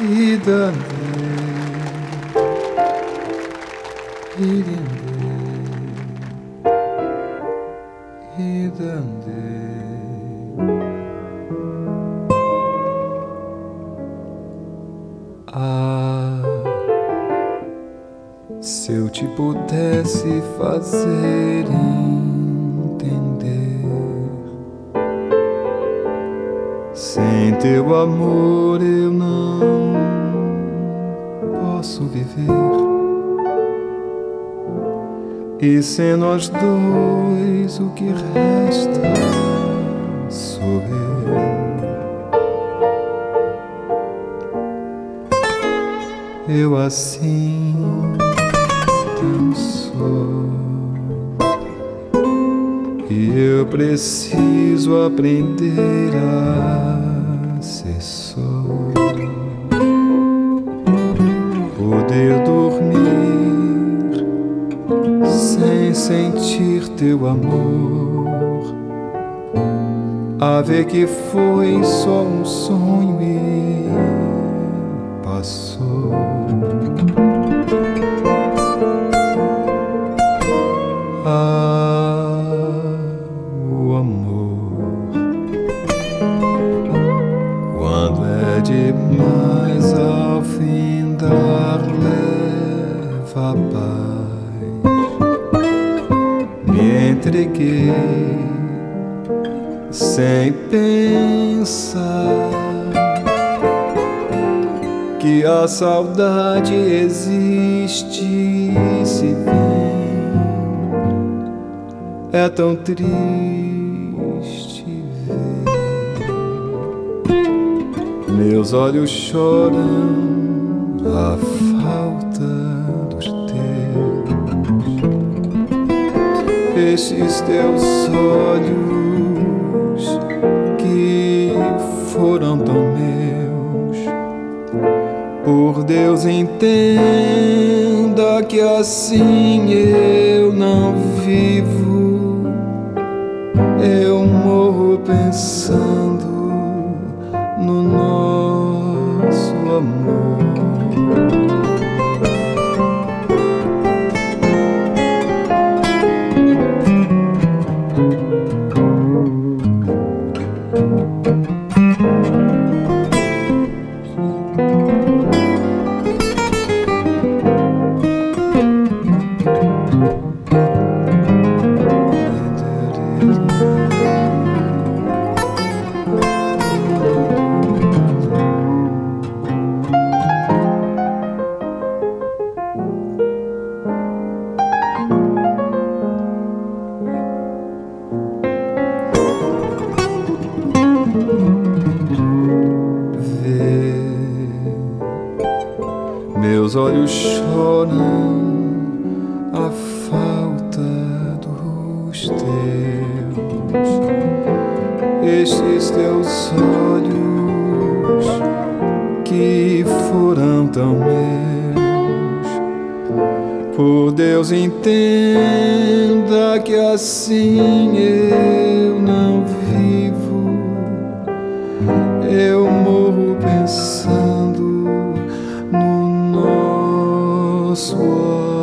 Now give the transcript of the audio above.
idande idande Ah, se eu te pudesse fazer entender, sem teu amor eu E sem nós dois o que resta sou eu. Eu assim tão sou. E eu preciso aprender a ser só. Sentir teu amor. A ver que foi só um sonho e passou. Ah, o amor. Quando é demais ao fim dar leva paz. Entreguei sem pensar que a saudade existe e se vem. É tão triste ver meus olhos choram a Estes teus olhos que foram tão meus. Por Deus, entenda que assim eu não vivo. Eu morro pensando no nosso amor. Meus olhos choram a falta dos teus. Estes teus olhos que foram tão meus. Por Deus, entenda que assim eu não vivo. Eu morro pensando nosso.